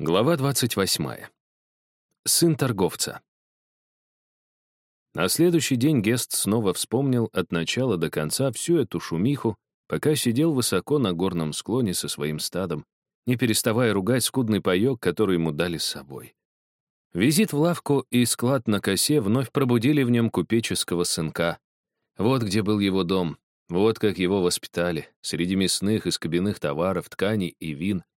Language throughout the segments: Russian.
Глава 28. Сын торговца. На следующий день Гест снова вспомнил от начала до конца всю эту шумиху, пока сидел высоко на горном склоне со своим стадом, не переставая ругать скудный паёк, который ему дали с собой. Визит в лавку и склад на косе вновь пробудили в нем купеческого сынка. Вот где был его дом, вот как его воспитали, среди мясных и скобяных товаров, тканей и вин —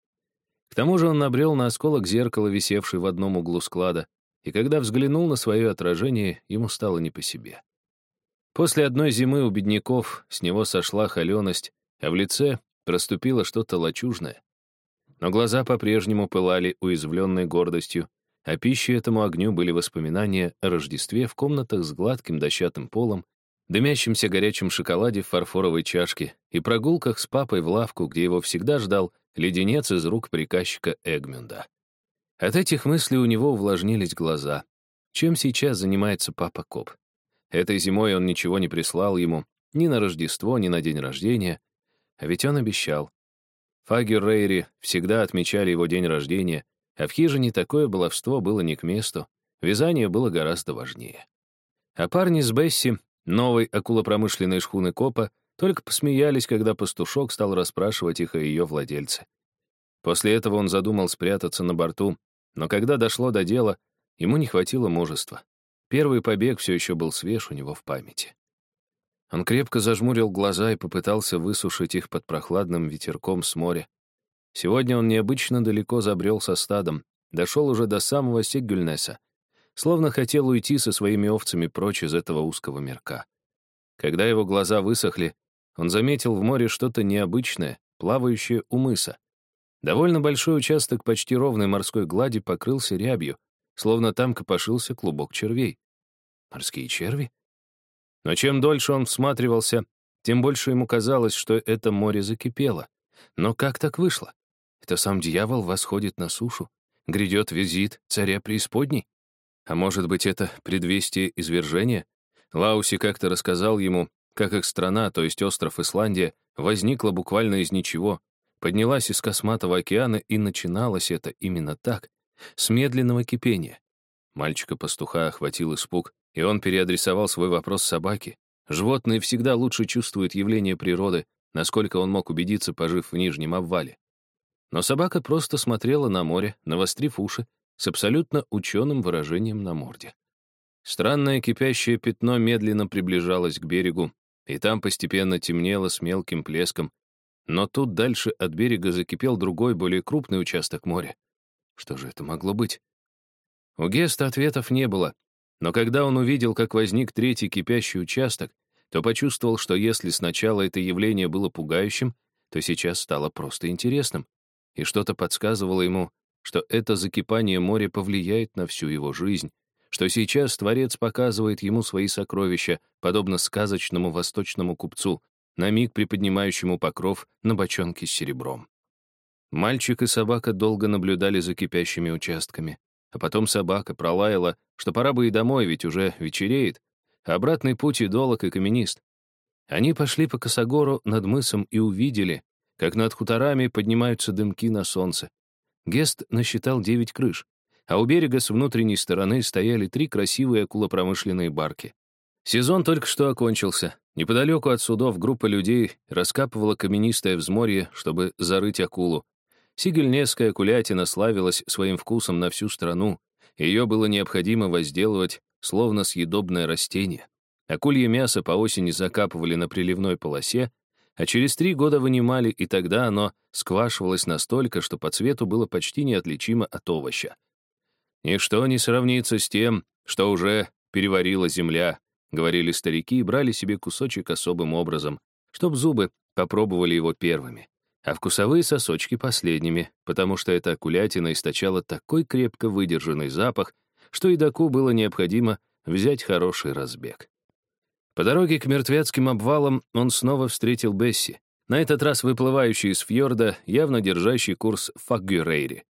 к тому же он набрел на осколок зеркала, висевший в одном углу склада, и когда взглянул на свое отражение, ему стало не по себе. После одной зимы у бедняков с него сошла холеность, а в лице проступило что-то лачужное. Но глаза по-прежнему пылали уязвленной гордостью, а пищей этому огню были воспоминания о Рождестве в комнатах с гладким дощатым полом, дымящемся горячем шоколаде в фарфоровой чашке и прогулках с папой в лавку, где его всегда ждал леденец из рук приказчика Эгмюнда. От этих мыслей у него увлажнились глаза. Чем сейчас занимается папа Коп? Этой зимой он ничего не прислал ему, ни на Рождество, ни на день рождения. А ведь он обещал. Фагер Рейри всегда отмечали его день рождения, а в хижине такое баловство было не к месту, вязание было гораздо важнее. А парни с Бесси, новой акулопромышленной шхуны Копа, только посмеялись, когда пастушок стал расспрашивать их о ее владельце. После этого он задумал спрятаться на борту, но когда дошло до дела, ему не хватило мужества. Первый побег все еще был свеж у него в памяти. Он крепко зажмурил глаза и попытался высушить их под прохладным ветерком с моря. Сегодня он необычно далеко забрел со стадом, дошел уже до самого Сиггюльнеса, словно хотел уйти со своими овцами прочь из этого узкого мирка. Когда его глаза высохли, он заметил в море что-то необычное, плавающее у мыса. Довольно большой участок почти ровной морской глади покрылся рябью, словно там копошился клубок червей. Морские черви? Но чем дольше он всматривался, тем больше ему казалось, что это море закипело. Но как так вышло? Это сам дьявол восходит на сушу, грядет визит царя преисподней? А может быть, это предвестие извержения? Лауси как-то рассказал ему, как их страна, то есть остров Исландия, возникла буквально из ничего, поднялась из косматого океана, и начиналось это именно так, с медленного кипения. Мальчика-пастуха охватил испуг, и он переадресовал свой вопрос собаке. Животные всегда лучше чувствуют явление природы, насколько он мог убедиться, пожив в нижнем обвале. Но собака просто смотрела на море, навострив уши, с абсолютно ученым выражением на морде. Странное кипящее пятно медленно приближалось к берегу, и там постепенно темнело с мелким плеском. Но тут дальше от берега закипел другой, более крупный участок моря. Что же это могло быть? У Геста ответов не было, но когда он увидел, как возник третий кипящий участок, то почувствовал, что если сначала это явление было пугающим, то сейчас стало просто интересным, и что-то подсказывало ему, что это закипание моря повлияет на всю его жизнь, что сейчас Творец показывает ему свои сокровища, подобно сказочному восточному купцу, на миг приподнимающему покров на бочонке с серебром. Мальчик и собака долго наблюдали за кипящими участками, а потом собака пролаяла, что пора бы и домой, ведь уже вечереет, а обратный путь и долог, и каменист. Они пошли по косогору над мысом и увидели, как над хуторами поднимаются дымки на солнце. Гест насчитал девять крыш а у берега с внутренней стороны стояли три красивые акулопромышленные барки. Сезон только что окончился. Неподалеку от судов группа людей раскапывала каменистое взморье, чтобы зарыть акулу. Сигельнесская кулятина славилась своим вкусом на всю страну. Ее было необходимо возделывать, словно съедобное растение. Акулье мясо по осени закапывали на приливной полосе, а через три года вынимали, и тогда оно сквашивалось настолько, что по цвету было почти неотличимо от овоща. «Ничто не сравнится с тем, что уже переварила земля», — говорили старики и брали себе кусочек особым образом, чтоб зубы попробовали его первыми, а вкусовые сосочки последними, потому что эта кулятина источала такой крепко выдержанный запах, что едоку было необходимо взять хороший разбег. По дороге к мертвецким обвалам он снова встретил Бесси, на этот раз выплывающий из фьорда, явно держащий курс в Фаггюрейре.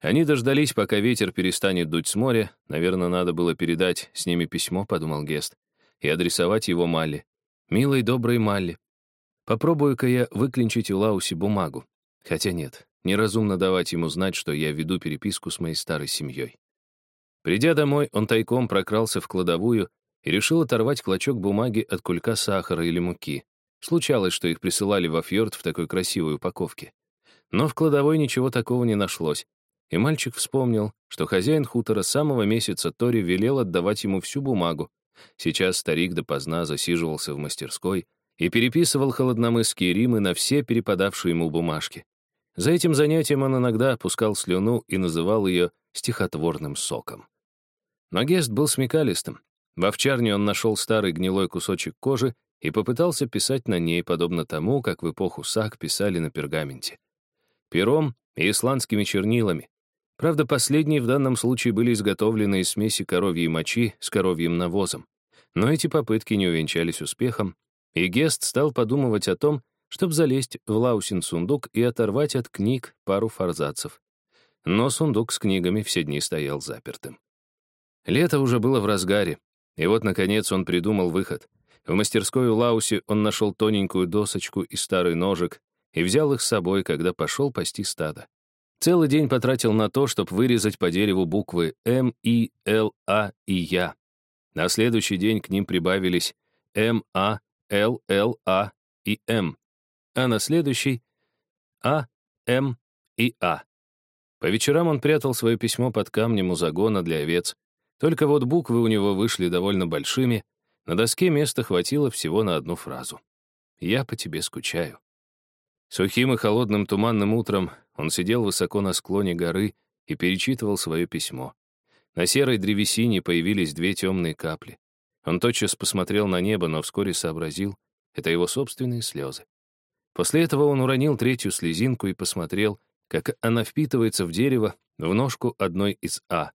Они дождались, пока ветер перестанет дуть с моря. Наверное, надо было передать с ними письмо, подумал Гест, и адресовать его Малли. Милой, доброй Малли. Попробую-ка я выклинчить у Лауси бумагу. Хотя нет, неразумно давать ему знать, что я веду переписку с моей старой семьей. Придя домой, он тайком прокрался в кладовую и решил оторвать клочок бумаги от кулька сахара или муки. Случалось, что их присылали во фьорд в такой красивой упаковке. Но в кладовой ничего такого не нашлось, и мальчик вспомнил, что хозяин хутора с самого месяца Тори велел отдавать ему всю бумагу. Сейчас старик допоздна засиживался в мастерской и переписывал холодномысские римы на все перепадавшие ему бумажки. За этим занятием он иногда опускал слюну и называл ее стихотворным соком. Но Гест был смекалистым. В овчарне он нашел старый гнилой кусочек кожи и попытался писать на ней, подобно тому, как в эпоху саг писали на пергаменте. Пером и исландскими чернилами. Правда, последние в данном случае были изготовлены из смеси коровьей мочи с коровьим навозом. Но эти попытки не увенчались успехом, и Гест стал подумывать о том, чтобы залезть в Лаусин сундук и оторвать от книг пару форзацев. Но сундук с книгами все дни стоял запертым. Лето уже было в разгаре, и вот, наконец, он придумал выход. В мастерской у Лауси он нашел тоненькую досочку и старый ножик и взял их с собой, когда пошел пасти стадо. Целый день потратил на то, чтобы вырезать по дереву буквы М, И, Л, А и Я. На следующий день к ним прибавились М, А, Л, Л, А и М, а на следующий — А, М и А. По вечерам он прятал свое письмо под камнем у загона для овец, только вот буквы у него вышли довольно большими, на доске места хватило всего на одну фразу. «Я по тебе скучаю». Сухим и холодным туманным утром он сидел высоко на склоне горы и перечитывал свое письмо. На серой древесине появились две темные капли. Он тотчас посмотрел на небо, но вскоре сообразил — это его собственные слезы. После этого он уронил третью слезинку и посмотрел, как она впитывается в дерево, в ножку одной из А.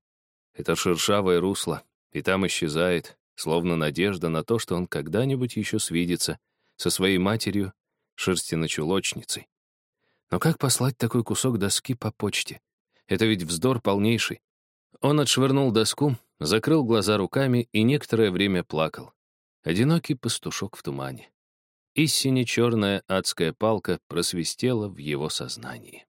Это шершавое русло, и там исчезает, словно надежда на то, что он когда-нибудь еще свидится со своей матерью, шерстяно-чулочницей. Но как послать такой кусок доски по почте? Это ведь вздор полнейший. Он отшвырнул доску, закрыл глаза руками и некоторое время плакал. Одинокий пастушок в тумане. И сине-черная адская палка просвистела в его сознании.